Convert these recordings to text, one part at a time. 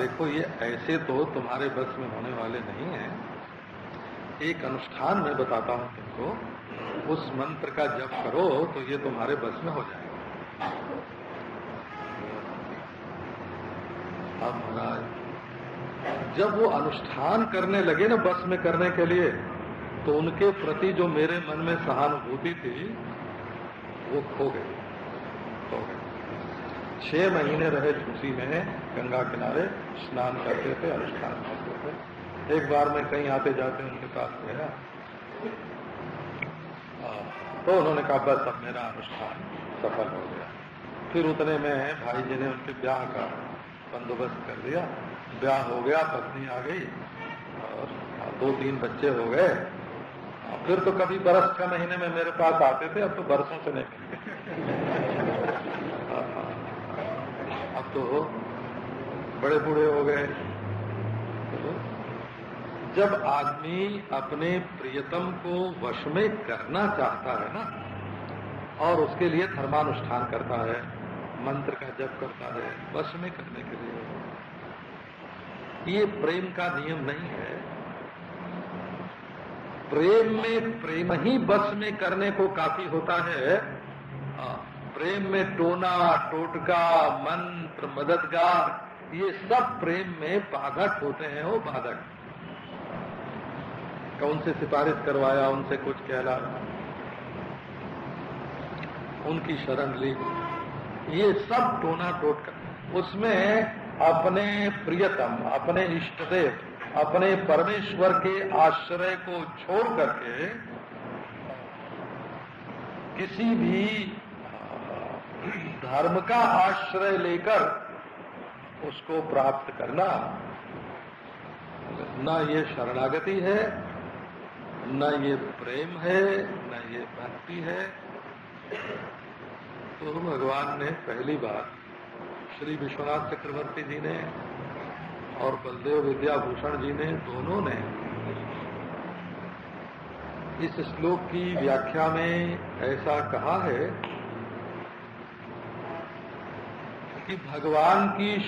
देखो, ये ऐसे तो तुम्हारे बस में होने वाले नहीं है। एक अनुष्ठान मैं बताता हूँ तुमको। उस मंत्र का जप करो तो ये तुम्हारे बस में हो जाएगा। अब महाराज, जब वो अनुष्ठान करने लगे ना बस में करने के लिए तो उनके प्रति जो मेरे मन में सहानुभूति थी, वो खो गई। छह महीने रहे झूसी में गंगा किनारे स्नान करते थे, अनुष्ठान करते थे। एक बार में कहीं आते जाते उनके पास गया। तो उन्होंने कहा, बस अब मेरा अनुष्ठान सफल हो गया। फिर उतने में भाई जी ने उनके ब्याह का बंदोबस्त कर दिया। ब्याह हो गया, पत्नी आ गई और दो तीन बच्चे हो गए। फिर तो कभी बरस के महीने में मेरे पास आते थे, अब तो बरसों से नहीं। तो बड़े बूढ़े हो गए। तो जब आदमी अपने प्रियतम को वश में करना चाहता है ना और उसके लिए धर्मानुष्ठान करता है मंत्र का जप करता है वश में करने के लिए ये प्रेम का नियम नहीं है। प्रेम में प्रेम ही बस में करने को काफ़ी होता है। प्रेम में टोना, टोटका, मंत्र, मददगार, ये सब प्रेम में बाधक होते हैं वो बाधक कौन से सिफारिश करवाया, उनसे कुछ कहला उनकी शरण ली ये सब टोना, टोटका। उसमें अपने प्रियतम, अपने इष्टदेव, अपने परमेश्वर के आश्रय को छोड़ करके किसी भी धर्म का आश्रय लेकर उसको प्राप्त करना। न ये शरणागति है, न ये प्रेम है, न ये भक्ति है। तो भगवान ने पहली बार श्री विश्वनाथ चक्रवर्ती जी ने और बलदेव विद्याभूषण जी ने दोनों ने इस श्लोक की व्याख्या में ऐसा कहा है कि भगवान की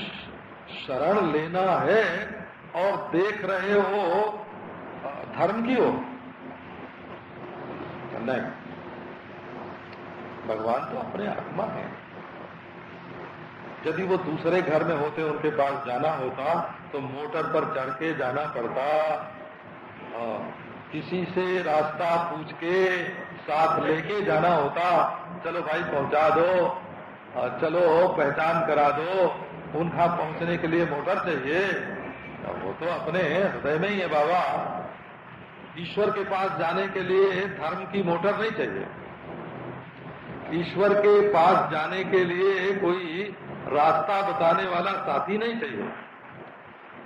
शरण लेना है और देख रहे हो धर्म की हो नहीं भगवान तो अपने आत्मा है। यदि वो दूसरे घर में होते, उनके पास जाना होता तो मोटर पर चढ़ के जाना पड़ता। किसी से रास्ता पूछ के साथ लेके जाना होता। चलो भाई, पहुँचा दो। चलो, पहचान करा दो। उनका पहुँचने के लिए मोटर चाहिए। वो तो अपने हृदय में ही है बाबा। ईश्वर के पास जाने के लिए धर्म की मोटर नहीं चाहिए। ईश्वर के पास जाने के लिए कोई रास्ता बताने वाला साथी नहीं चाहिए।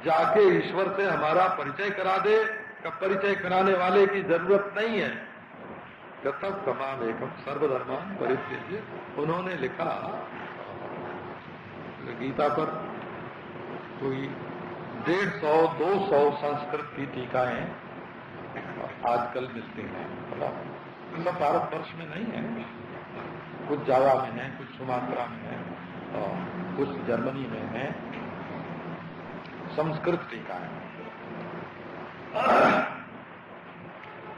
जाके ईश्वर से हमारा परिचय करा दे। परिचय कराने वाले की ज़रूरत नहीं है। कथम समान एकम सर्वधर्मान परिचय उन्होंने लिखा, गीता पर कोई डेढ़ सौ, दो सौ संस्कृत की टीकाएँ आजकल मिलती हैं। मतलब भारत वर्ष में नहीं है। कुछ जावा में है, कुछ सुमात्रा में है, और कुछ जर्मनी में है। संस्कृत टीकाएँ।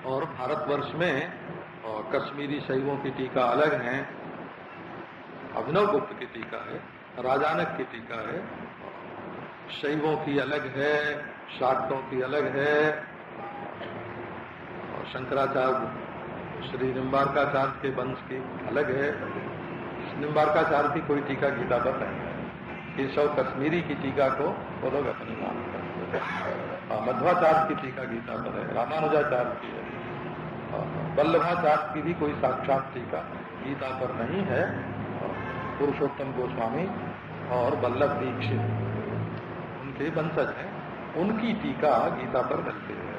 और भारतवर्ष में और कश्मीरी शैवों की टीका अलग है, अभिनव गुप्त की टीका है, राजानक की टीका है, शैवों की अलग है, शाक्तों की अलग है, और शंकराचार्य श्री निम्बारकाचार्य के वंश की अलग है। निम्बारकाचार्य की कोई टीका गीता पर नहीं है। केशव कश्मीरी की टीका को वो लोग अपने नाम करते हैं, मध्वाचार्य की टीका गीता पर है, रामानुजाचार्य की है। वल्लभाचार्य की भी कोई साक्षात टीका गीता पर नहीं है पुरुषोत्तम गोस्वामी और बल्लभ दीक्षित उनके वंशज हैं, उनकी टीका गीता पर मिलती है।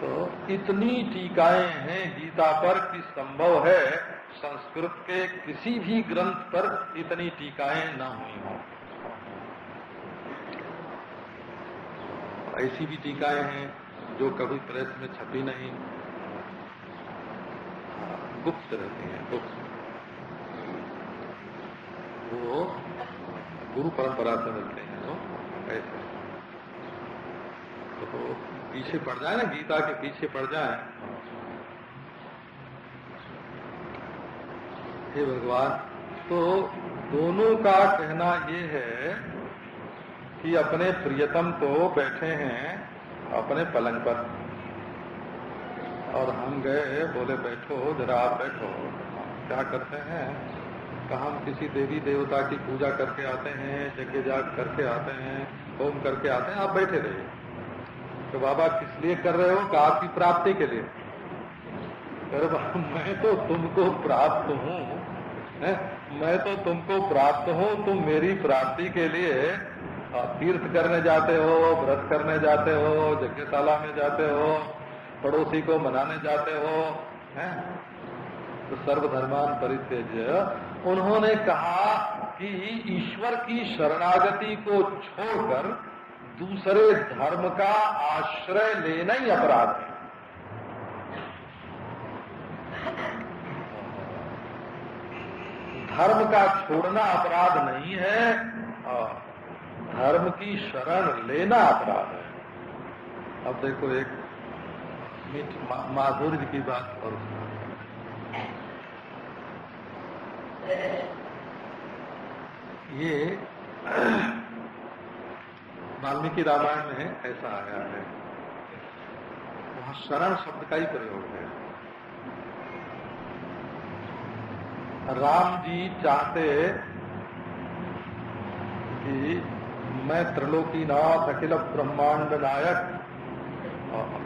तो इतनी टीकाएँ हैं गीता पर कि संभव है संस्कृत के किसी भी ग्रंथ पर इतनी टीकाएँ न हुई हों। ऐसी भी टीकाएँ हैं जो कभी प्रेस में छपी नहीं। गुप्त रहती हैं, गुप्त। वो गुरु परंपरा से मिलते हैं तो ऐसे। तो पीछे पड़ जाए ना, गीता के पीछे पड़ जाए। हे भगवान तो दोनों का कहना ये है कि अपने प्रियतम तो बैठे हैं अपने पलंग पर। और हम गए, बोले, बैठो, जरा आप बैठो। क्या करते हैं? तो हम किसी देवी देवता की पूजा करके आते हैं, यज्ञ जाग करके आते हैं, होम करके आते हैं, आप बैठे रहिए। तो बाबा, किस लिए कर रहे हो? कि आपकी प्राप्ति के लिए? अरे मैं तो तुमको प्राप्त हूँ? मैं तो तुमको प्राप्त हूँ, तुम मेरी प्राप्ति के लिए तीर्थ करने जाते हो, व्रत करने जाते हो, यज्ञशाला में जाते हो, पड़ोसी को मनाने जाते हो, हैं? तो सर्वधर्मान परित्यज्य, उन्होंने कहा कि ईश्वर की शरणागति को छोड़कर दूसरे धर्म का आश्रय लेना ही अपराध है। धर्म का छोड़ना अपराध नहीं है धर्म की शरण लेना अपराध है। अब देखो एक माधुर्य की बात और ये वाल्मीकि रामायण में ऐसा आया है। वहाँ शरण शब्द का ही प्रयोग है। राम जी चाहते कि मैं त्रिलोकीनाथ, अखिल ब्रह्मांड नायक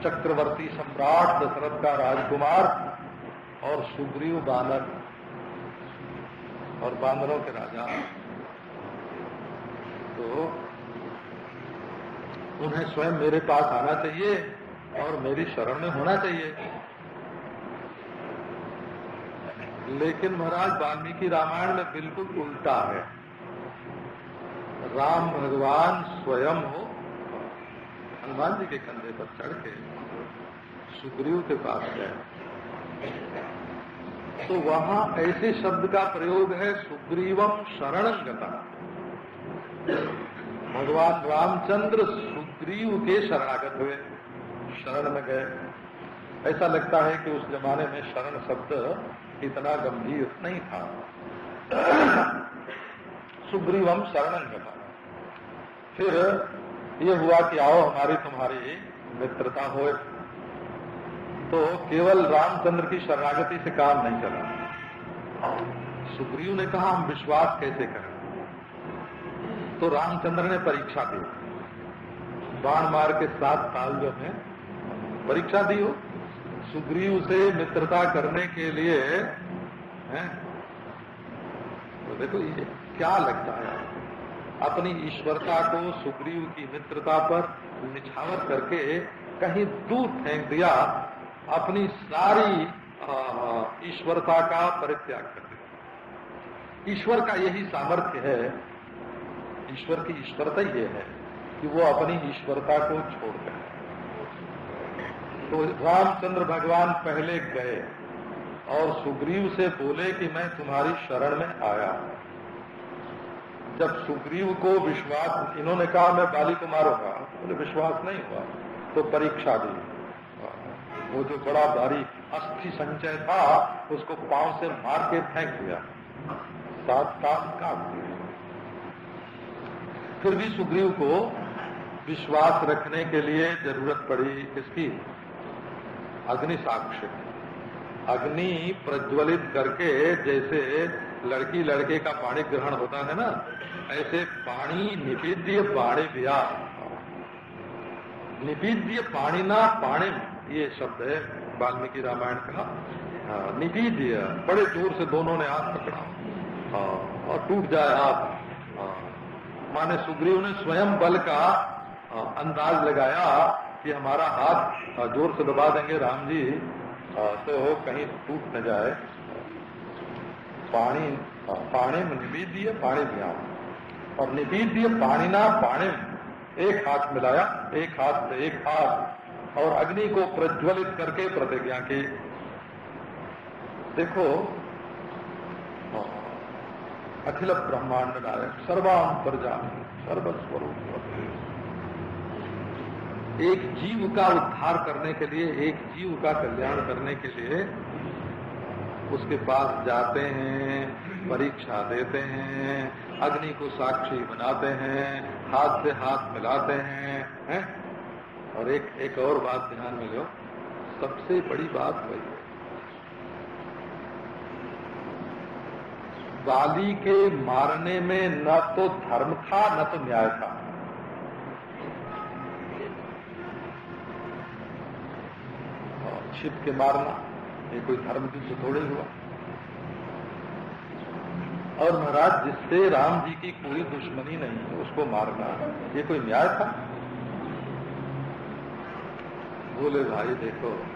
चक्रवर्ती सम्राट, दशरथ का राजकुमार, और सुग्रीव बानर, और बानरों के राजा। तो उन्हें स्वयं मेरे पास आना चाहिए, और मेरी शरण में होना चाहिए। लेकिन महाराज, वाल्मीकि रामायण में बिल्कुल उल्टा है। राम भगवान स्वयं हो। हनुमान जी के कंधे पर चढ़ के सुग्रीव के पास गए। तो वहाँ ऐसे शब्द का प्रयोग है, सुग्रीवम शरण गता। भगवान रामचंद्र सुग्रीव के शरणागत हुए, शरण में गए। ऐसा लगता है कि उस जमाने में शरण शब्द इतना गंभीर नहीं था। सुग्रीवम शरणंगता फिर ये हुआ कि आओ हमारी तुम्हारी मित्रता हो। तो केवल रामचंद्र की शरणागति से काम नहीं चला। सुग्रीव ने कहा, हम विश्वास कैसे करें? तो रामचंद्र ने परीक्षा दी। बाण मार के सात साल जो है, परीक्षा दी हो। सुग्रीव से मित्रता करने के लिए, है? तो देखो, ये क्या लगता है? अपनी ईश्वरता को, सुग्रीव की मित्रता पर निछावर करके कहीं दूर फेंक दिया, अपनी सारी ईश्वरता का परित्याग कर दिया। ईश्वर का यही सामर्थ्य है, ईश्वर की ईश्वरता ये है कि वो अपनी ईश्वरता को छोड़ गए तो रामचंद्र भगवान पहले गए और सुग्रीव से बोले कि मैं तुम्हारी शरण में आया जब सुग्रीव को विश्वास, इन्होंने कहा, मैं बाली को मारूँगा बोले विश्वास नहीं हुआ तो परीक्षा दी। वो जो बड़ा भारी अस्थि संचय था, उसको पाँव से मार के फेंक दिया। सात काम दिया फिर भी सुग्रीव को विश्वास रखने के लिए ज़रूरत पड़ी किसकी? अग्नि साक्ष्य अग्नि प्रज्वलित करके जैसे लड़की लड़के का पाणी ग्रहण होता है ना ऐसे पाणी निवेद्य पाणी व्या। निवेद्य पाणीना पाणी ये शब्द है वाल्मीकि रामायण का। हाँ, निवेद्य बड़े ज़ोर से दोनों ने हाथ पकड़ा। हाँ, और टूट जाए हाथ। हाँ, माने सुग्रीव ने स्वयं बल का अंदाज लगाया कि हमारा हाथ ज़ोर से दबा देंगे राम जी। तो कहीं टूट न जाए। पानी पाणी में निवेद्य पाणी दिया। और निवेद्य पाणीना पाणी एक हाथ मिलाया, एक हाथ से एक हाथ, और अग्नि को प्रज्वलित करके प्रतिज्ञा की। देखो, अखिल ब्रह्मांड नायक सर्वाम पर सर्वस्वरूप। एक जीव का उद्धार करने के लिए, एक जीव का कल्याण करने के लिए उसके पास जाते हैं, परीक्षा देते हैं, अग्नि को साक्षी बनाते हैं, हाथ से हाथ मिलाते हैं, है? और एक एक और बात ध्यान में लो। सबसे बड़ी बात वही है। बाली के मारने में न तो धर्म था, न तो न्याय था। छिप के मारना। ये कोई धर्म युद्ध थोड़े हुआ। और महाराज, जिससे राम जी की कोई दुश्मनी नहीं है, उसको मारना ये कोई न्याय था? बोले, भाई, देखो,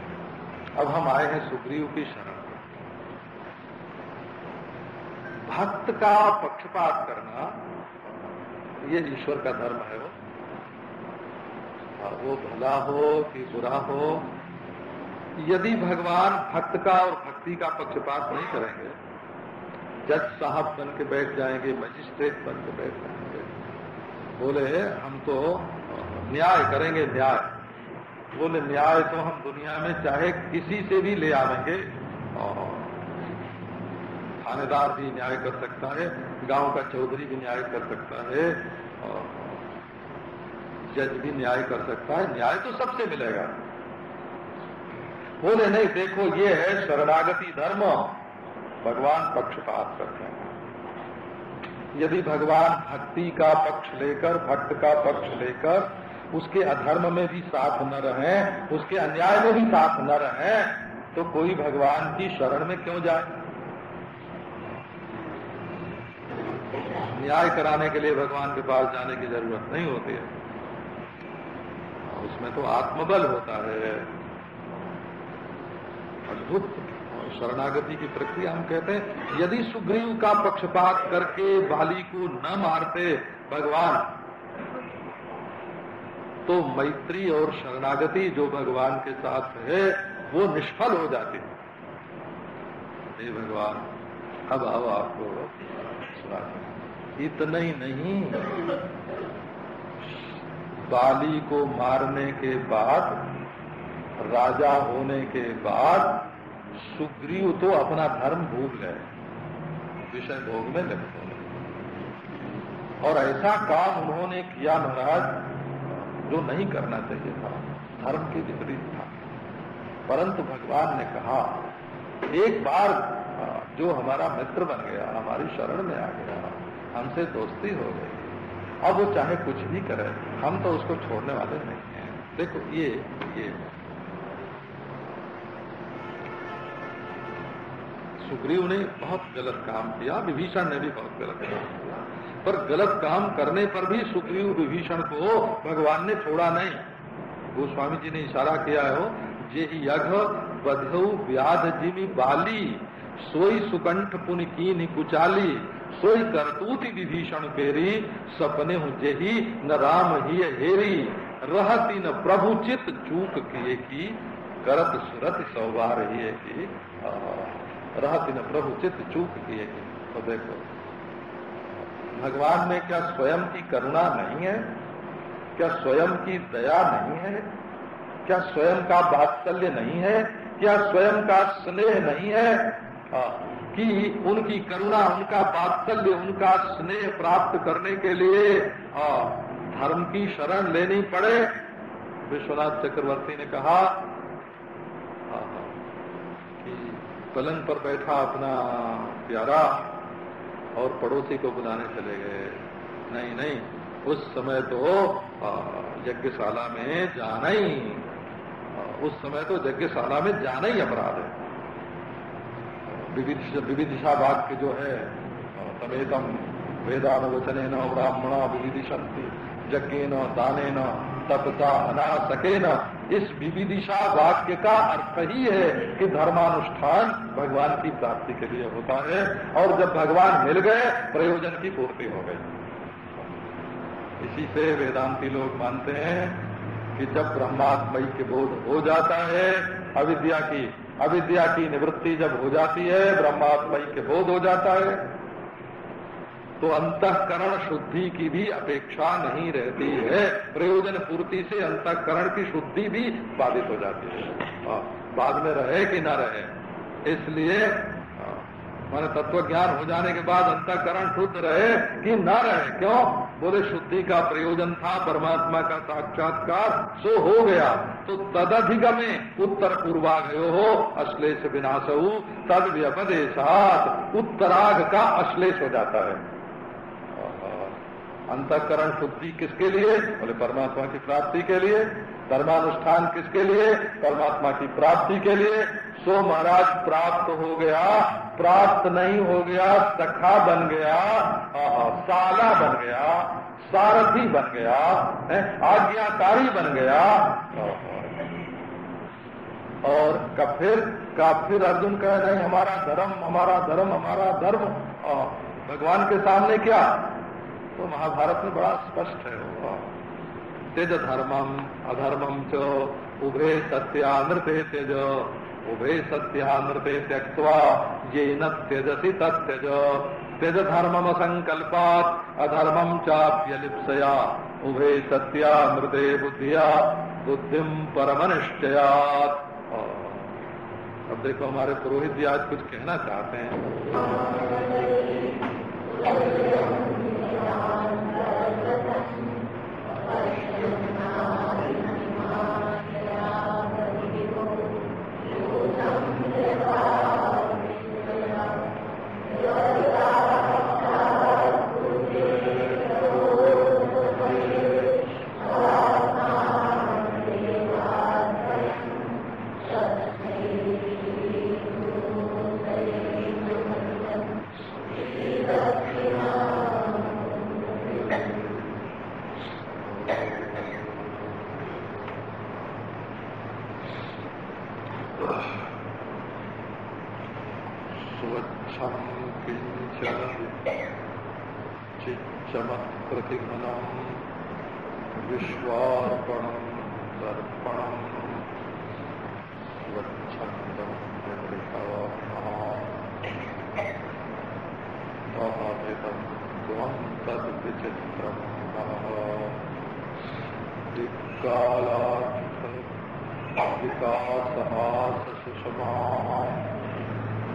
अब हम आए हैं सुग्रीव की शरण भक्त का पक्षपात करना, ये ईश्वर का धर्म है वो। वो भला हो कि बुरा हो यदि भगवान भक्त का और भक्ति का पक्षपात नहीं करेंगे, जज साहब बन के बैठ जाएँगे, मजिस्ट्रेट बन के बैठ जाएँगे, बोले, हम तो न्याय करेंगे, न्याय। बोले, न्याय तो हम दुनिया में चाहे किसी से भी ले आवेंगे। और थानेदार भी न्याय कर सकता है, गाँव का चौधरी भी न्याय कर सकता है, और जज भी न्याय कर सकता है। न्याय तो सबसे मिलेगा। बोले, नहीं, देखो, ये है शरणागति धर्म। भगवान पक्षपात करते हैं। यदि भगवान भक्ति का पक्ष लेकर, भक्त का पक्ष लेकर, उसके अधर्म में भी साथ न रहे, उसके अन्याय में भी साथ न रहे तो कोई भगवान की शरण में क्यों जाए? न्याय कराने के लिए भगवान के पास जाने की ज़रूरत नहीं होती है। उसमें तो आत्मबल होता है। अद्भुत। शरणागति की प्रक्रिया हम कहते हैं, यदि सुग्रीव का पक्षपात करके बाली को न मारते भगवान तो मैत्री और शरणागति जो भगवान के साथ है, वो निष्फल हो जाती हे। भगवान, अब आओ आपको सुना इतना ही नहीं, बाली को मारने के बाद राजा होने के बाद सुग्रीव तो अपना धर्म भूल गए विषय भोग में हो और ऐसा काम उन्होंने किया महाराज, जो नहीं करना चाहिए था। धर्म के विपरीत था। परंतु भगवान ने कहा, एक बार जो हमारा मित्र बन गया, हमारी शरण में आ गया, हमसे दोस्ती हो गई। अब वो चाहे कुछ भी करे, हम तो उसको छोड़ने वाले नहीं हैं। देखो, ये ये सुग्रीव ने बहुत गलत काम किया, विभीषण ने भी बहुत गलत काम किया। पर गलत काम करने पर भी सुग्रीव विभीषण को भगवान ने छोड़ा नहीं। गोस्वामी जी ने इशारा किया हो, जे यघ बधु व्याध जिमी बाली, सोई सुकंठ पुन की कुचाली, सोई करतूति विभीषण पेरी सपने हूँ जेही न राम ही हेरी, रहती न प्रभु चित चूक किए की, करत सुरत सौबार ही की। रहती न प्रभु चित्त चूक किए तो देखो भगवान में क्या स्वयं की करुणा नहीं है? क्या स्वयं की दया नहीं है? क्या स्वयं का वात्सल्य नहीं है? क्या स्वयं का स्नेह नहीं है? आ, कि उनकी करुणा उनका बात्सल्य उनका स्नेह प्राप्त करने के लिए आ, धर्म की शरण लेनी पड़े। विश्वनाथ चक्रवर्ती ने कहा पलंग पर बैठा अपना प्यारा और पड़ोसी को बुलाने चले गए। नहीं नहीं, उस समय तो यज्ञशाला में जाना ही उस समय तो यज्ञशाला में जाना ही अपराध है। विविधिशा वाक्य जो है तमेतम वेदान वचने न ब्राह्मणा विविधिशंति यज्ञ न दाने न तपता अनासके न इस विविदिशा वाक्य का अर्थ ही है कि धर्मानुष्ठान भगवान की प्राप्ति के लिए होता है और जब भगवान मिल गए, प्रयोजन की पूर्ति हो गई। इसी से वेदांती लोग मानते हैं कि जब ब्रह्मात्मय के बोध हो जाता है, अविद्या की अविद्या की निवृत्ति जब हो जाती है, ब्रह्मात्मय के बोध हो जाता है तो अंतकरण शुद्धि की भी अपेक्षा नहीं रहती है। प्रयोजन पूर्ति से अंतकरण की शुद्धि भी बाधित हो जाती है। बाद में रहे कि न रहे? इसलिए माने तत्व ज्ञान हो जाने के बाद अंतकरण शुद्ध रहे कि न रहे? क्यों? बोले, शुद्धि का प्रयोजन था, परमात्मा का साक्षात्कार, सो हो गया। तो तदधिगमे उत्तर पूर्वागयो हो, अश्लेष विनाश हो तद व्यपदेशात उत्तराग का अश्लेष हो जाता है। अंतकरण शुद्धि किसके लिए? बोले, परमात्मा की प्राप्ति के लिए। धर्मानुष्ठान किसके लिए? परमात्मा की प्राप्ति के लिए। सो महाराज, प्राप्त हो गया। प्राप्त नहीं हो गया, सखा बन गया। साला बन गया। सारथी बन गया। आज्ञाकारी बन गया। और कफिर फिर अर्जुन कह रहे हमारा धर्म हमारा धर्म हमारा धर्म। भगवान के सामने क्या? तो महाभारत में बड़ा स्पष्ट है तेज धर्मम, अधर्मम च उभे सत्यानृते तेज उभे सत्यानृते त्यक्वा ये न त्यजसी तत्यज तेज धर्मम संकल्पात अधर्मम चाप्यलिप्सया, उभे सत्यामृते बुद्धिया, बुद्धिम परमनिश्चयात। अब देखो, हमारे पुरोहित जी आज कुछ कहना चाहते हैं। विकासहासुषमा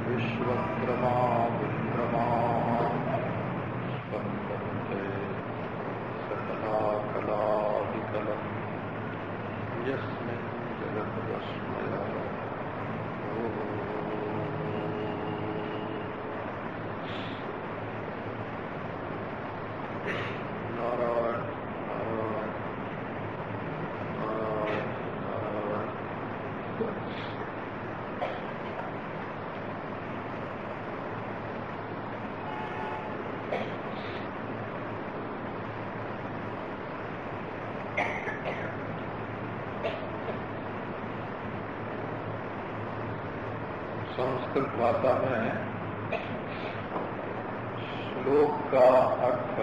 विश्वक्रमा विक्रमा स्पन्दन्ते सकलाकलादिकलम् यस्मिन् जगद्वस्मय ओ संस्कृत भाषा में श्लोक का अर्थ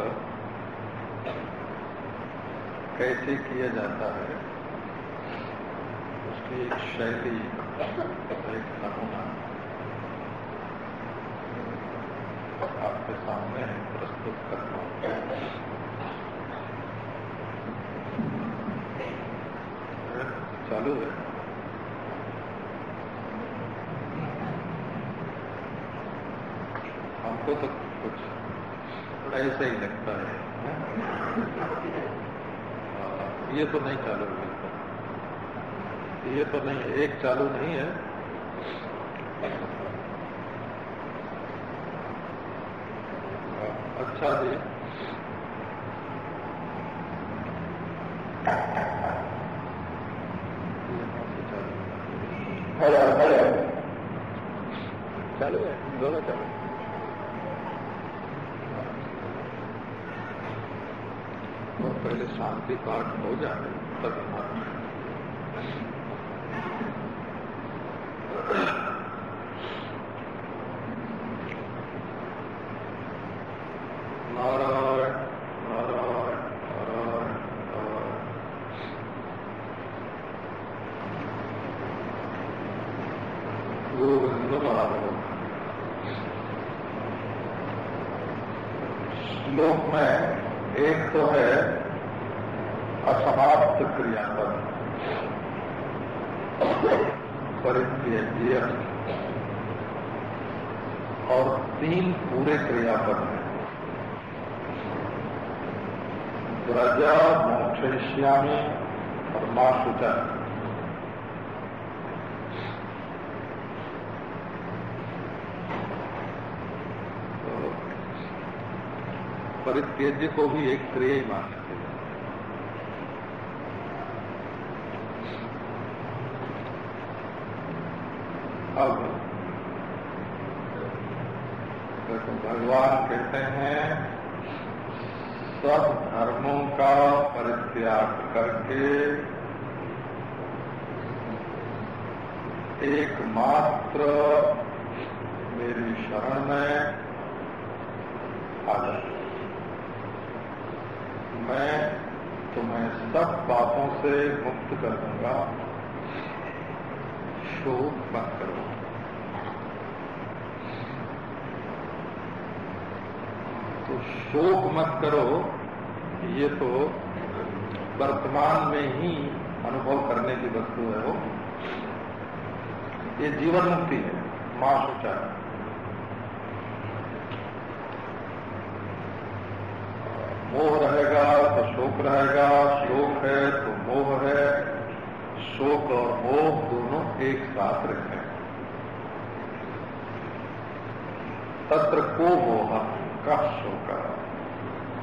कैसे किया जाता है, उसकी एक शैली एक नमूना आपके सामने प्रस्तुत करना चालू है। हमको तो कुछ थोड़ा ऐसा ही लगता है ये तो नहीं चालू है। ये तो नहीं है एक चालू नहीं है। अच्छा जी। चालू है दोनों चालू पहले शांति पाठ हो जाए तब नारायण नारायण नारायण गोविंद श्लोक में एक तो है असमाप्त क्रियापद परित्यज्य और तीन पूरे क्रियापद हैं ब्रजा मोक्षयिष्यामी और माँ परित्यज्य को भी एक क्रिय ही मानना चाहिए अब तो भगवान कहते हैं, सब धर्मों का परित्याग करके एकमात्र मेरी शरण में आ जाए मैं तुम्हें सब बातों से मुक्त कर दूँगा। शोक मत करो। तो शोक मत करो, ये तो वर्तमान में ही अनुभव करने की वस्तु है वो। ये जीवन मुक्ति है, माँ सोचा है। मोह रहेगा तो शोक रहेगा। शोक है तो मोह है। शोक और मोह दोनों एक साथ हैं तत्र को मोह, का शोक।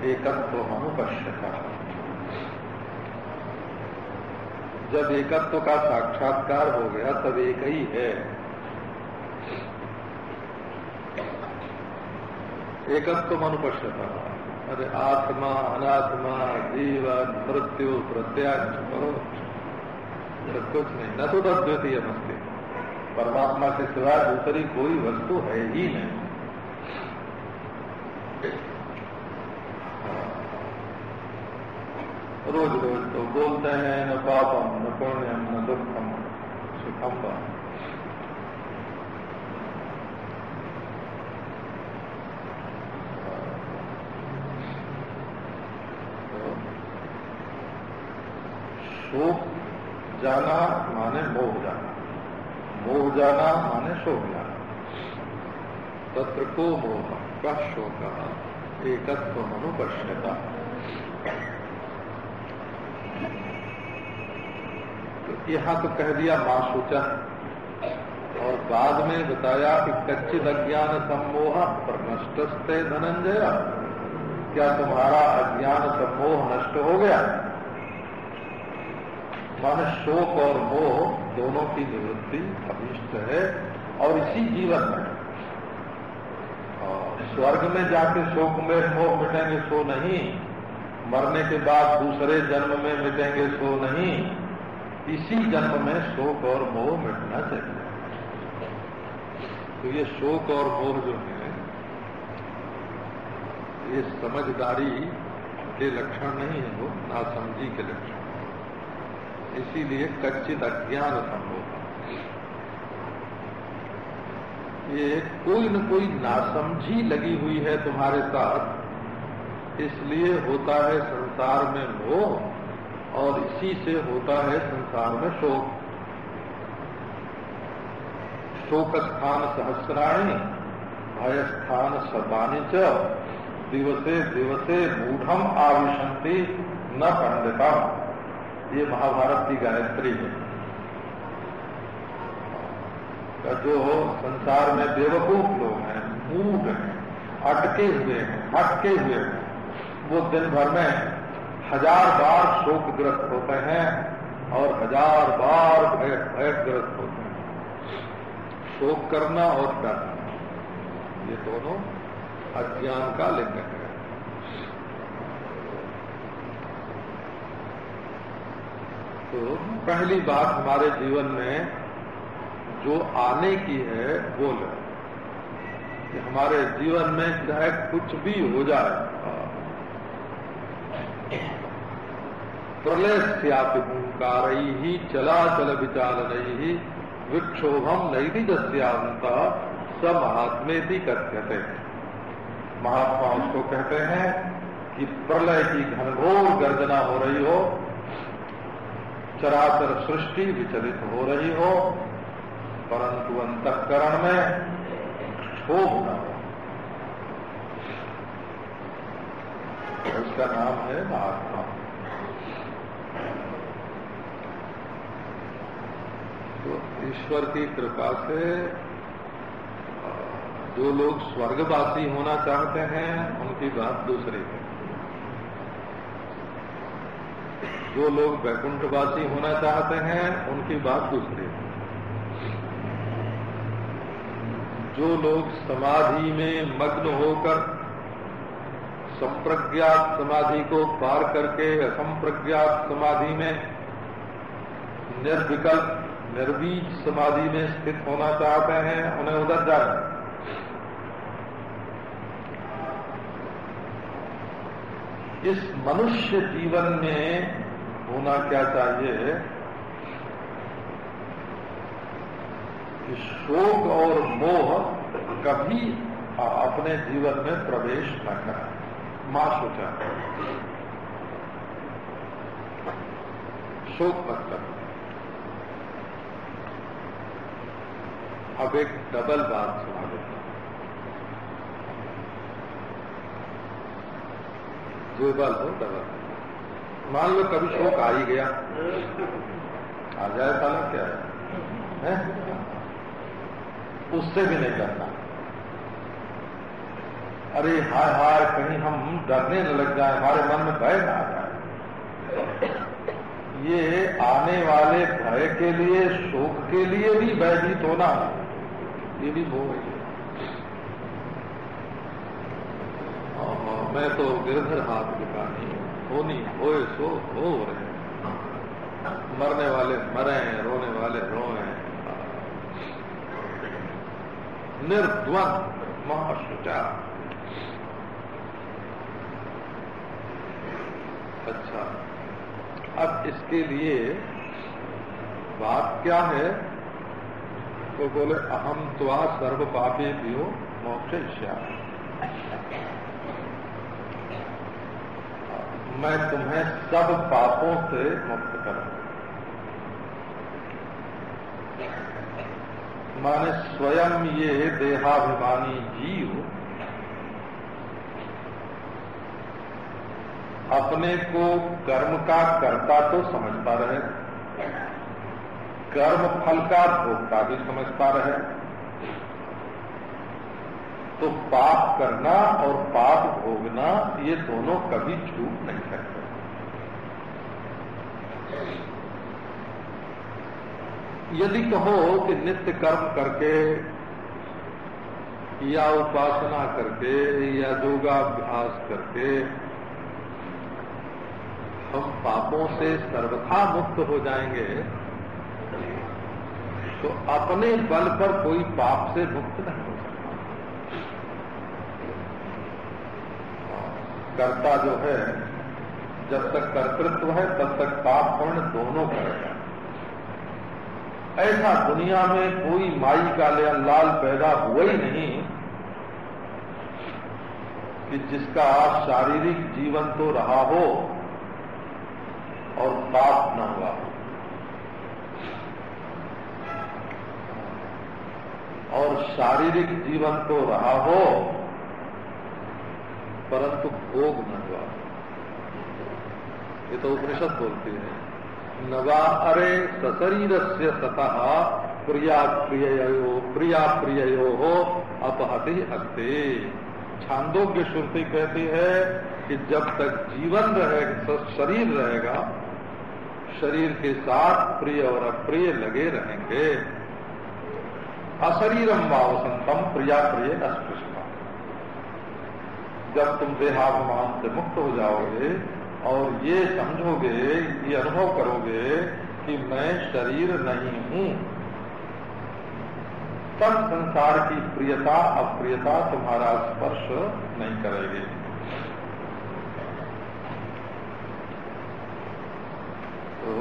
एकत्व तो अनुपश्यता जब एकत्व तो का साक्षात्कार हो गया, तब एक ही है। एकत्व तो अनुपश्यता अरे आत्मा, अनात्मा जीवन मृत्यु, प्रत्याक्ष करो कुछ नहीं, न तो द्वितीय मस्ती। परमात्मा के सिवा दूसरी कोई वस्तु है ही नहीं। रोज रोज तो बोलते हैं, न पापम, न पुण्यम, न दुखम, सुखम शोक जाना माने मोह जाना। मोह जाना माने शोक जाना। तत्र को मोह, का शोक? एकत्व मनुपश्यता। तो यहाँ तो कह दिया माँ सोचा। और बाद में बताया कि कच्चित अज्ञान सम्मोह पर नष्टस्ते धनंजय। क्या तुम्हारा अज्ञान सम्मोह नष्ट हो गया? मान, शोक और मोह दोनों की निवृत्ति अभिष्ट है और इसी जीवन में। स्वर्ग में जाके शोक में मोह मिटेंगे, सो नहीं। मरने के बाद दूसरे जन्म में मिटेंगे, सो नहीं। इसी जन्म में शोक और मोह मिटना चाहिए। तो ये शोक और मोह जो है, ये समझदारी के लक्षण नहीं है वो, नासमझी के लक्षण। इसीलिए कच्चित अज्ञान संभव ये कोई न कोई नासमझी लगी हुई है तुम्हारे साथ। इसलिए होता है संसार में मोह और इसी से होता है संसार में शोक। शोक स्थान सहस्राणी भय स्थान सदानी च, दिवसे दिवसे मूढ़ आविशंति न पंडिता ये महाभारत की गायत्री है। जो संसार में बेवकूफ़ लोग हैं, मूड हैं, अटके हुए हैं हटके हुए हैं, वो दिन भर में हज़ार बार शोकग्रस्त होते हैं और हज़ार बार भय, भयग्रस्त होते हैं। शोक करना और डरना, ये दोनों अज्ञान का लिंग है। तो पहली बात हमारे जीवन में जो आने की है, वो ले। कि हमारे जीवन में चाहे कुछ भी हो जाए। प्रलय स्यापिकार ही चला चल विचार नहीं ही विक्षोभम नहीं थी जस्यांत सब महात्मे थी कथ्यते। महात्मा उसको कहते हैं कि प्रलय की घनघोर गर्जना हो रही हो चराचर सृष्टि विचलित हो रही हो, परंतु अंतकरण में क्षोभ न हो। उसका नाम है महात्मा तो ईश्वर की कृपा से जो लोग स्वर्गवासी होना चाहते हैं, उनकी बात दूसरी है। जो लोग वैकुंठवासी होना चाहते हैं, उनकी बात दूसरी। जो लोग समाधि में मग्न होकर संप्रज्ञात समाधि को पार करके असंप्रज्ञात समाधि में निर्विकल्प निर्बीज समाधि में स्थित होना चाहते हैं, उन्हें उधर जाना। इस मनुष्य जीवन में होना क्या चाहिए कि शोक और मोह कभी अपने जीवन में प्रवेश न करें। माँ सोचा। शोक मत कर। अब एक डबल बात सुना देता डबल हो, डबल। मान लो कभी शोक आ ही गया। आ जाए साला क्या? है, है? उससे भी नहीं डरना। अरे हाय हाय कहीं हम डरने न लग जाए हमारे मन में भय ना आ जाए। ये आने वाले भय के लिए शोक के लिए भी भयभीत होना ये भी वो है। मैं तो गिरधर हाथ दिखानी होनी होए सो हो रहे मरने वाले, मरे रोने वाले रोए निर्द्वंद महाशुचा अच्छा अब इसके लिए बात क्या है? तो बोले अहम त्वा सर्व पापे पियो मोक्ष मैं तुम्हें सब पापों से मुक्त करूँ। माने स्वयं ये देहाभिमानी जीव अपने को कर्म का कर्ता तो समझता रहे, कर्म फल का भोक्ता भी समझता रहे। तो पाप करना और पाप भोगना, ये दोनों कभी छूट नहीं सकते। यदि कहो कि नित्य कर्म करके, या उपासना करके, या योगाभ्यास करके, हम पापों से सर्वथा मुक्त हो जाएँगे तो अपने बल पर कोई पाप से मुक्त नहीं हो कर्ता जो है, जब तक कर्तृत्व है, तब तक पाप पुण्य दोनों करेगा। ऐसा दुनिया में कोई माई का लाल पैदा हुआ ही नहीं कि जिसका शारीरिक जीवन तो रहा हो और पाप न हुआ हो। और शारीरिक जीवन तो रहा हो परंतु भोग न ये तो उपनिषद बोलती है। नवा अरे सशरीर से सतः प्रिया प्रियो प्रिया प्रियो हो अपहति हस्ते। छांदोग्य श्रुति कहती है कि जब तक जीवन रहेगा शरीर रहेगा, शरीर के साथ प्रिय और अप्रिय लगे रहेंगे। अशरीरम वावसंतम प्रिया प्रिय अस्पृश्य जब तुम देहाभिमान से मुक्त हो जाओगे और ये समझोगे, ये अनुभव करोगे कि मैं शरीर नहीं हूँ। तब संसार की प्रियता, अप्रियता तुम्हारा स्पर्श नहीं करेगी। तो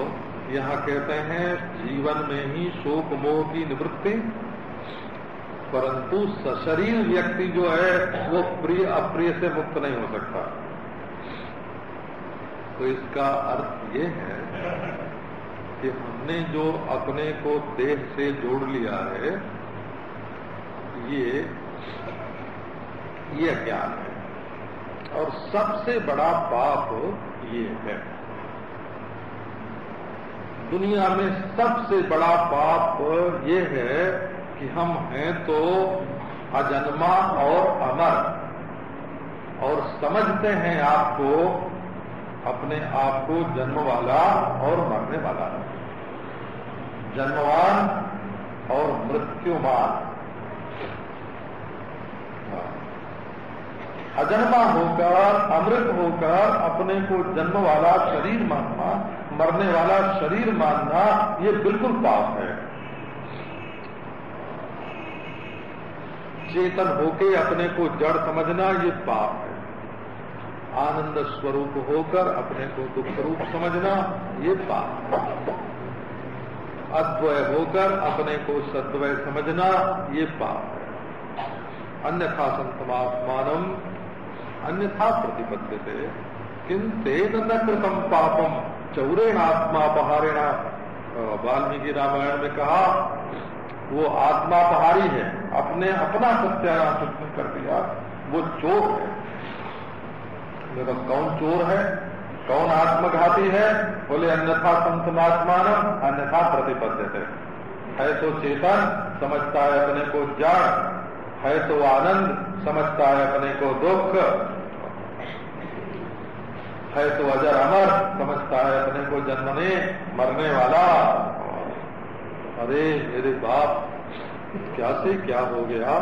यहाँ कहते हैं, जीवन में ही शोक मोह की निवृत्ति परंतु सशरीर व्यक्ति जो है, वो प्रिय, अप्रिय से मुक्त नहीं हो सकता। तो इसका अर्थ ये है कि हमने जो अपने को देह से जोड़ लिया है, ये ये ज्ञान है। और सबसे बड़ा पाप ये है। दुनिया में सबसे बड़ा पाप ये है कि हम हैं तो अजन्मा और अमर। और समझते हैं आपको, अपने आप को जन्म वाला और मरने वाला जन्मवान और मृत्युवान अजन्मा होकर, अमृत होकर अपने को जन्म वाला शरीर मानना मरने वाला शरीर मानना, ये बिल्कुल पाप है। चेतन होके अपने को जड़ समझना ये पाप है। आनंद स्वरूप होकर अपने को दुख स्वरूप समझना ये पाप अद्वय होकर अपने को सद्वय समझना ये पाप है। अन्यथा संतमात्मान अन्यथा प्रतिपद्य थे किंतेन न कृतम पापम चौरेण आत्मा पहारेण। वाल्मीकि रामायण में कहा, वो आत्मा पहाड़ी है। अपने अपना सत्यानाश उसने कर दिया, वो चोर है। मेरा कौन चोर है? कौन आत्मघाती है? बोले, अन्यथा संतमात्मान अन्यथा प्रतिबद्ध थे है तो चेतन, समझता है अपने को जड़ है तो आनंद, समझता है अपने को दुख। है तो अजर अमर, समझता है अपने को जन्मने, मरने वाला। अरे, मेरे बाप क्या से क्या हो गया?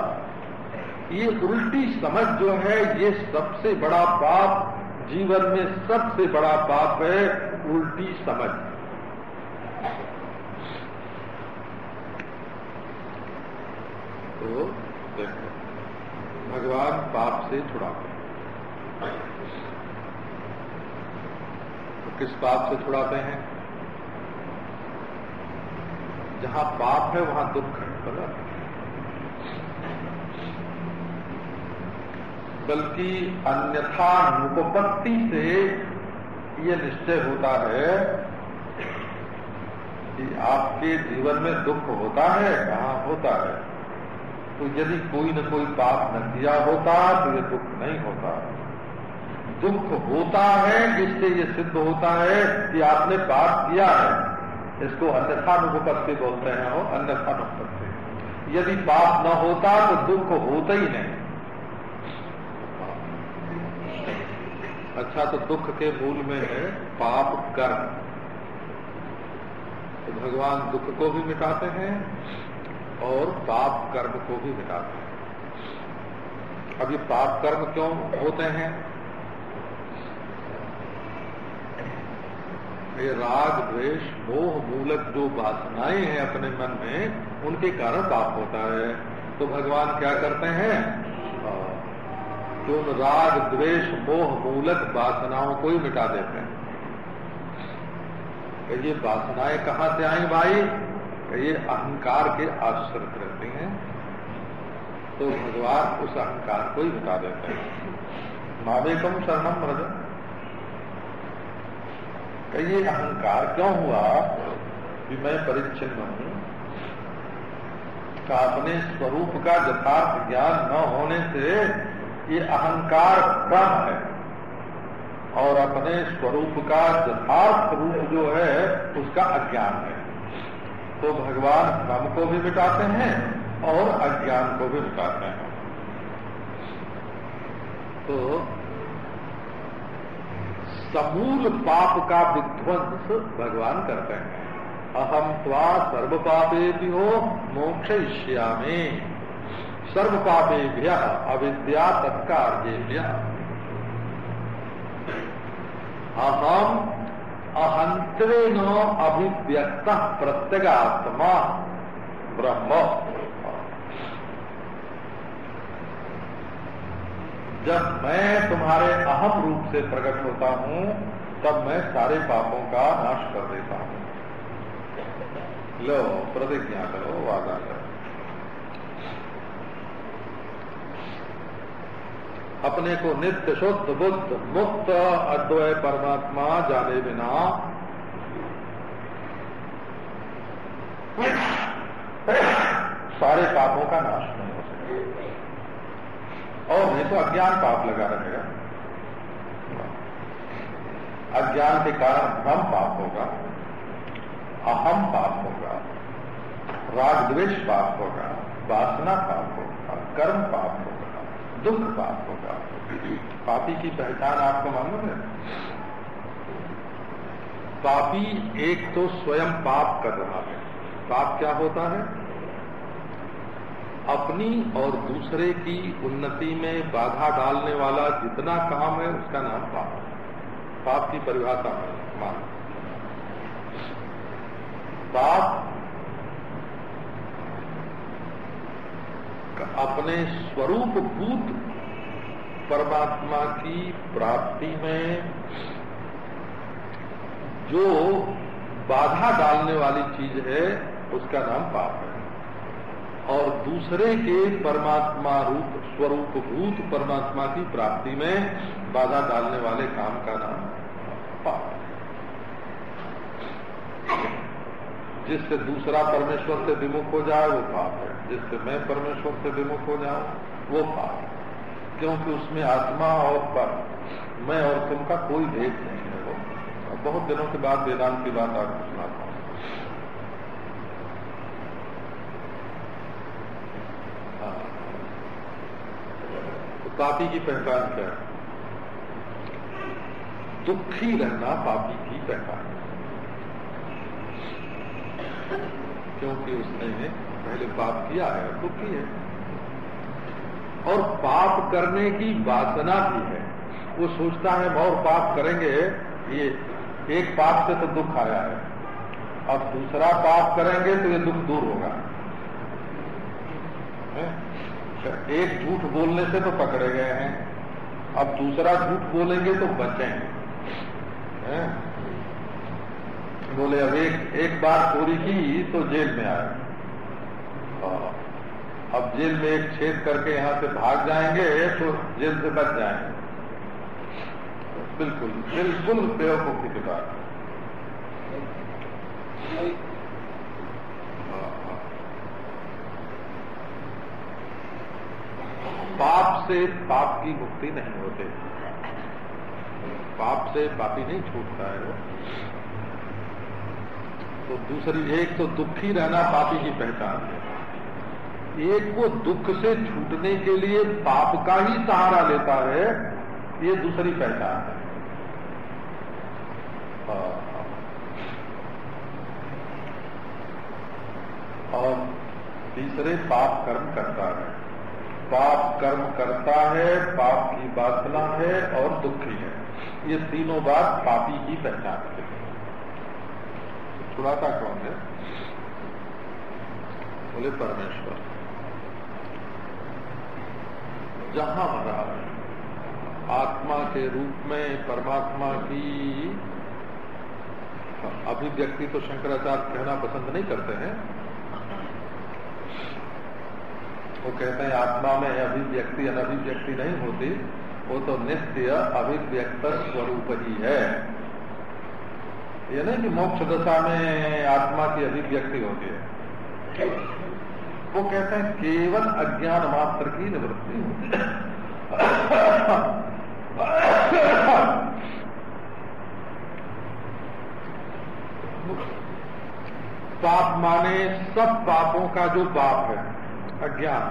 ये उल्टी समझ जो है, ये सबसे बड़ा पाप, जीवन में सबसे बड़ा पाप है उल्टी समझ। तो देखो, भगवान पाप से छुड़ाते तो किस पाप से छुड़ाते हैं जहाँ पाप है, वहाँ दुख है। बोला बल्कि अन्यथा अनुपत्ति से ये निश्चय होता है कि आपके जीवन में दुख होता है, कहाँ होता है। तो यदि कोई न कोई पाप न किया होता तो ये दुख नहीं होता। दुख होता है इससे ये सिद्ध होता है कि आपने पाप किया है। इसको अन्यथानुपत्ति बोलते हैं वो अन्यथानुपत्ति यदि पाप न होता तो दुख होता ही नहीं। अच्छा तो दुख के मूल में है पाप कर्म। तो भगवान दुख को भी मिटाते हैं और पाप कर्म को भी मिटाते हैं। अब ये पाप कर्म क्यों होते हैं? ये राग, द्वेष, मोह, मूलक जो वासनाएँ हैं अपने मन में उनके कारण पाप होता है। तो भगवान क्या करते हैं? जो उन राग, द्वेष, मोह, मूलक वासनाओं को ही मिटा देते हैं। ये वासनाएँ कहाँ से आई भाई? ये अहंकार के आश्रित रहती हैं। तो भगवान उस अहंकार को ही मिटा देते हैं। मावेकम शरणम व्रज। ये अहंकार क्यों हुआ? कि मैं परिच्छिन्न हूँ। का अपने स्वरूप का यथार्थ ज्ञान न होने से ये अहंकार कम है। और अपने स्वरूप का यथार्थ रूप जो है, उसका अज्ञान है। तो भगवान भ्रम को भी मिटाते हैं और अज्ञान को भी मिटाते हैं। तो समूल पाप का विध्वंस भगवान करते हैं। अहम त्वा सर्व पापे हो मोक्ष में सर्व पापेभ्य अविद्या तत्कार्येभ्य। अहम अहंत्वेन अभिव्यक्त प्रत्यगात्मा ब्रह्म। जब मैं तुम्हारे अहम रूप से प्रकट होता हूँ, तब मैं सारे पापों का नाश कर देता हूँ। लो प्रतिज्ञा करो वादा करो अपने को नित्य शुद्ध बुद्ध मुक्त अद्वय परमात्मा जाने बिना सारे पापों का नाश नहीं हो सके और नहीं तो अज्ञान पाप लगा रहेगा अज्ञान के कारण भ्रम पाप होगा अहम पाप होगा राग द्वेष पाप होगा वासना पाप होगा कर्म पाप होगा दुख पाप होगा पापी की पहचान आपको मालूम है? पापी एक तो स्वयं पाप कर रहा है। पाप क्या होता है? अपनी और दूसरे की उन्नति में बाधा डालने वाला जितना काम है, उसका नाम पाप पाप की परिभाषा में मान। पाप अपने स्वरूप भूत परमात्मा की प्राप्ति में जो बाधा डालने वाली चीज़ है, उसका नाम पाप है। और दूसरे के परमात्मा रूप, स्वरूप भूत परमात्मा की प्राप्ति में बाधा डालने वाले काम का नाम पाप जिससे दूसरा परमेश्वर से विमुख हो जाए, वो पाप है। जिससे मैं परमेश्वर से विमुख हो जाऊँ, वो पाप है। क्योंकि उसमें आत्मा और पर, मैं और तुम का कोई भेद नहीं है। वो और बहुत दिनों के बाद वेदांत की बात आपको सुनाता हूँ। तो पापी की पहचान क्या है? दुखी रहना पापी की पहचान क्योंकि उसने पहले पाप किया है दुखी है। और पाप करने की वासना भी है। वो सोचता है और पाप करेंगे, ये एक पाप से तो दुख आया है। अब दूसरा पाप करेंगे तो ये दुख दूर होगा। एक झूठ बोलने से तो पकड़े गए हैं। अब दूसरा झूठ बोलेंगे तो बचेंगे। बोले, अब एक एक बार चोरी की तो जेल में आए। अब जेल में एक छेद करके यहाँ से भाग जाएँगे तो जेल से बच जाएँगे। बिल्कुल बिल्कुल बेवकूफ़ी की बात। पाप से पाप की मुक्ति नहीं होती। पाप से पापी नहीं छूटता है वो। तो दूसरी एक तो दुखी रहना पापी की पहचान है। एक वो दुख से छूटने के लिए पाप का ही सहारा लेता है, ये दूसरी पहचान है। और तीसरे, पाप कर्म करता है। पाप कर्म करता है, पाप की वासना है और दुखी है। ये तीनों बात पापी की पहचान है। छुड़ाता कौन है? बोले परमेश्वर। जहाँ मरा आत्मा के रूप में परमात्मा की अभिव्यक्ति तो शंकराचार्य कहना पसंद नहीं करते हैं। वो कहते हैं, आत्मा में अभिव्यक्ति, अनभिव्यक्ति नहीं होती। वो तो नित्य अभिव्यक्त स्वरूप ही है। ये नहीं कि मोक्ष दशा में आत्मा की अभिव्यक्ति होती है। वो कहते हैं, केवल अज्ञान मात्र की निवृत्ति पाप माने सब पापों का जो पाप है, अज्ञान।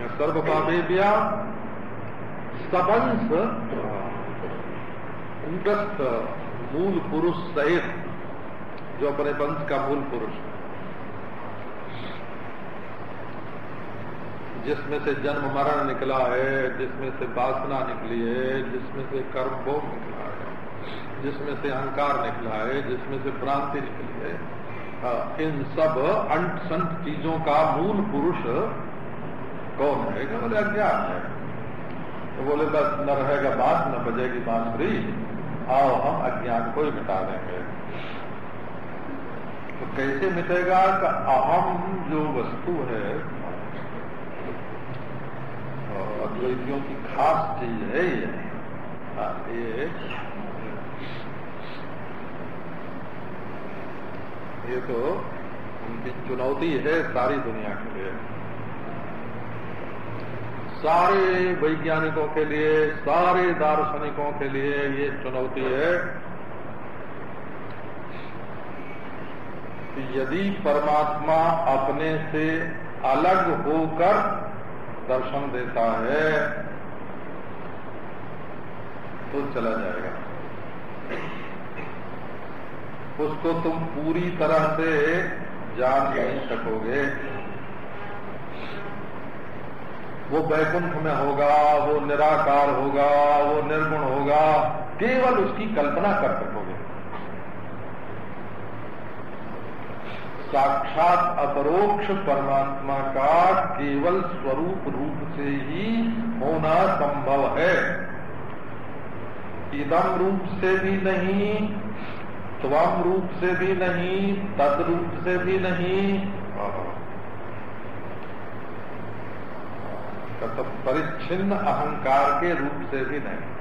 या सर्व पापे सबंस कूटस्थ मूल पुरुष सहित जो अपने वंश का मूल पुरुष। है जिसमें से जन्म मरण निकला है, जिसमें से वासना निकली है, जिसमें से कर्म भोग निकला है, जिसमें से अहंकार निकला है, जिसमें से भ्रांति निकली है इन सब अंट संत चीज़ों का मूल पुरुष कौन है बोले, अज्ञान है। तो बोले, बस न रहेगा बात, न बजेगी बांसुरी। आओ हम अज्ञान को ही मिटा देंगे। तो कैसे मिटेगा कि अहम जो वस्तु है अद्वैतियों की खास चीज़ है ये हाँ, ये ये तो उनकी चुनौती है सारी दुनिया के लिए। सारे वैज्ञानिकों के लिए, सारे दार्शनिकों के लिए ये चुनौती है कि यदि परमात्मा अपने से अलग होकर दर्शन देता है तो चला जाएगा। उसको तुम पूरी तरह से जान नहीं सकोगे। वो वैकुंठ में होगा, वो निराकार होगा, वो निर्गुण होगा, केवल उसकी कल्पना कर सकोगे। साक्षात अपरोक्ष परमात्मा का केवल स्वरूप रूप से ही होना संभव है। इदम रूप से भी नहीं स्वम रूप से भी नहीं, तद रूप से भी नहीं। परिच्छिन्न अहंकार के रूप से भी नहीं।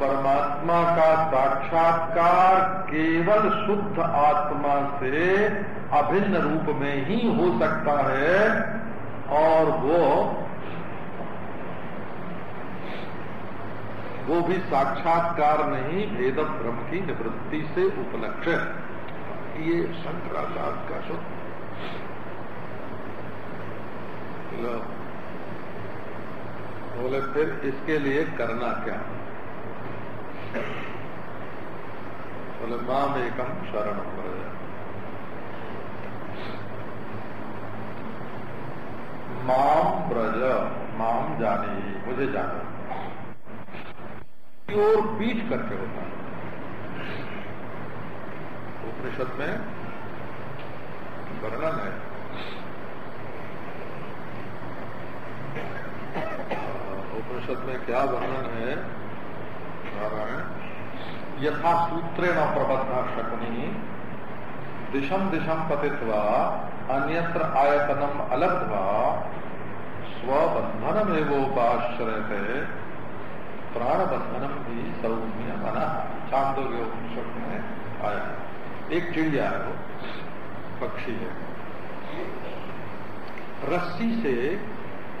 परमात्मा का साक्षात्कार केवल शुद्ध आत्मा से अभिन्न रूप में ही हो सकता है, और वो वो भी साक्षात्कार नहीं भेद ब्रह्म की निवृत्ति से उपलक्ष्य ये शंकराचार्य का शुद्ध बोले, फिर इसके लिए करना क्या? बोले माम एकम शरण प्रज माम ब्रज, माम जाने, मुझे जाना। और पीट करके होता है। उपनिषद में वर्णन है। उपनिषद में क्या वर्णन है? यथा सूत्रे न प्रबद्धा शकुनी दिशम दिशम पतित्वा, अन्यत्र आयतनम अलब्धवा स्वबंधनम एवोपाश्रयते प्राण बंधनम भी सौम्य बना चांदोग्य उपनिषद में आया एक चिड़िया है वो, पक्षी है। रस्सी से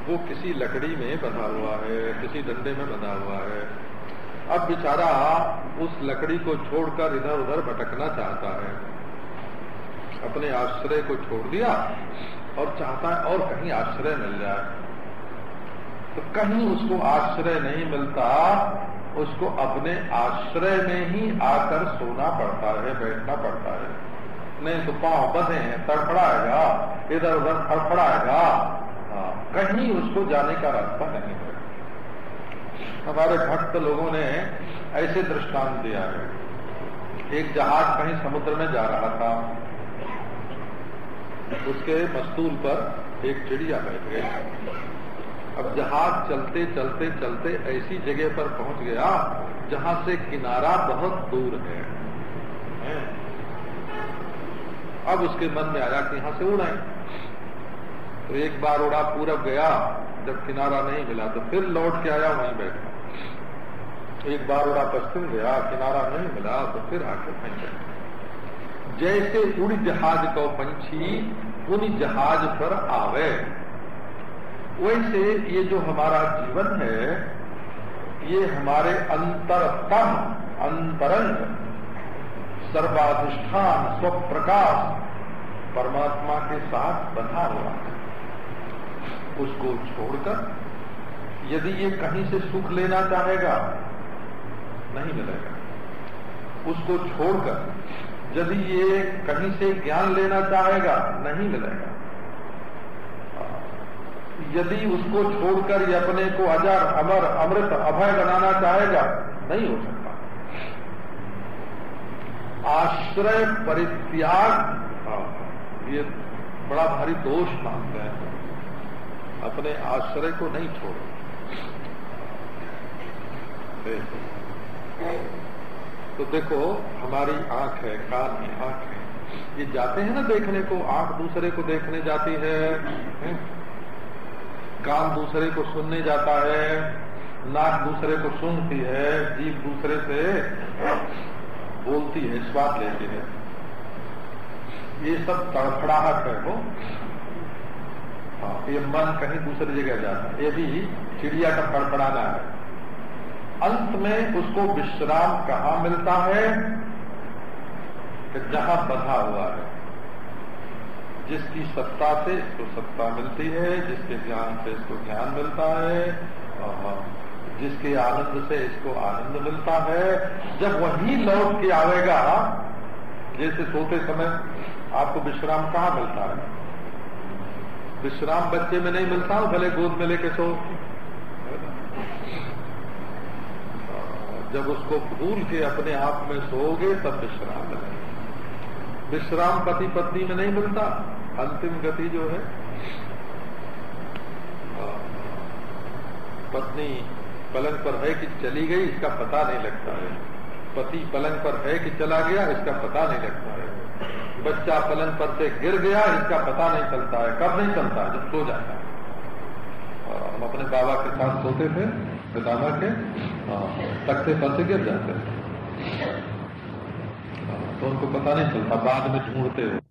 वो किसी लकड़ी में बंधा हुआ है, किसी डंडे में बंधा हुआ है। अब बेचारा उस लकड़ी को छोड़कर इधर उधर भटकना चाहता है। अपने आश्रय को छोड़ दिया और चाहता है और कहीं आश्रय मिल जाए। तो कहीं उसको आश्रय नहीं मिलता, उसको अपने आश्रय में ही आकर सोना पड़ता है, बैठना पड़ता है। नहीं तो पाँव बधे हैं, तड़फड़ाएगा इधर उधर फड़फड़ाएगा कहीं उसको जाने का रास्ता नहीं। है हमारे भक्त लोगों ने ऐसे दृष्टांत दिया है। एक जहाज़ कहीं समुद्र में जा रहा था। उसके मस्तूल पर एक चिड़िया बैठ गई। अब जहाज़ चलते चलते चलते ऐसी जगह पर पहुँच गया जहाँ से किनारा बहुत दूर है? अब उसके मन में आया कि यहाँ से उड़ाए। तो एक बार उड़ा पूरब गया, जब किनारा नहीं मिला तो फिर लौट के आया वहीं बैठा। एक बार उड़ा पश्चिम गया, किनारा नहीं मिला तो फिर आके गया जैसे उड़ जहाज़ को पंछी उन जहाज़ पर आवे। वैसे ये जो हमारा जीवन है, ये हमारे अंतरतम, अंतरंग, सर्वाधिष्ठान, स्वप्रकाश परमात्मा के साथ बना हुआ है। उसको छोड़कर यदि ये कहीं से सुख लेना चाहेगा, नहीं मिलेगा। उसको छोड़कर यदि ये कहीं से ज्ञान लेना चाहेगा, नहीं मिलेगा। यदि उसको छोड़कर ये अपने को अजर, अमर, अमृत, अभय बनाना चाहेगा, नहीं हो सकता। आश्रय परित्याग ये बड़ा भारी दोष मानते हैं। अपने आश्रय को नहीं छोड़ो। तो देखो, हमारी आँख है, कान है, आँख है। ये जाते हैं ना देखने को, आँख दूसरे को देखने जाती है? कान दूसरे को सुनने जाता है, नाक दूसरे को सुनती है, जीभ दूसरे से बोलती है स्वाद लेती है। ये सब तड़फड़ाहट है वो। ये मन कहीं दूसरी जगह जाता है। ये भी चिड़िया का फड़फड़ाना है। अंत में उसको विश्राम कहाँ मिलता है? कि जहाँ बधा हुआ है। जिसकी सत्ता से इसको सत्ता मिलती है, जिसके ज्ञान से इसको ज्ञान मिलता है, जिसके आनंद से इसको आनंद मिलता है। जब वही लौट के आवेगा, जैसे सोते समय आपको विश्राम कहाँ मिलता है? विश्राम बच्चे में नहीं मिलता भले गोद में लेके सो। जब उसको भूल के अपने आप में सोओगे, तब विश्राम मिलेगा विश्राम पति पत्नी में नहीं मिलता, अंतिम गति जो है। पत्नी पलंग पर है कि चली गई, इसका पता नहीं लगता है। पति पलंग पर है कि चला गया, इसका पता नहीं लगता है। बच्चा पलंग पर से गिर गया, इसका पता नहीं चलता है, कब नहीं चलता है, जब सो जाता है। हम अपने बाबा के साथ सोते थे पितामा के तख्ते पर से गिर जाते थे। तो उनको पता नहीं चलता, बाद में ढूंढते हो